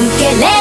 que le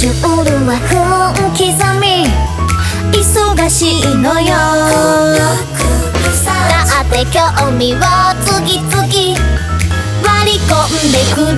ジュールは分刻み。忙しいのよ。だって興味は次々割り込んでくる。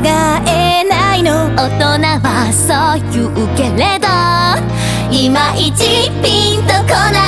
願えないの。大人はそう言うけれど。いまいちピンとこない。